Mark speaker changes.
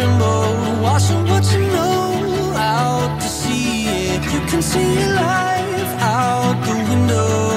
Speaker 1: tremble, washing what you know out to sea. You can see your life out the window.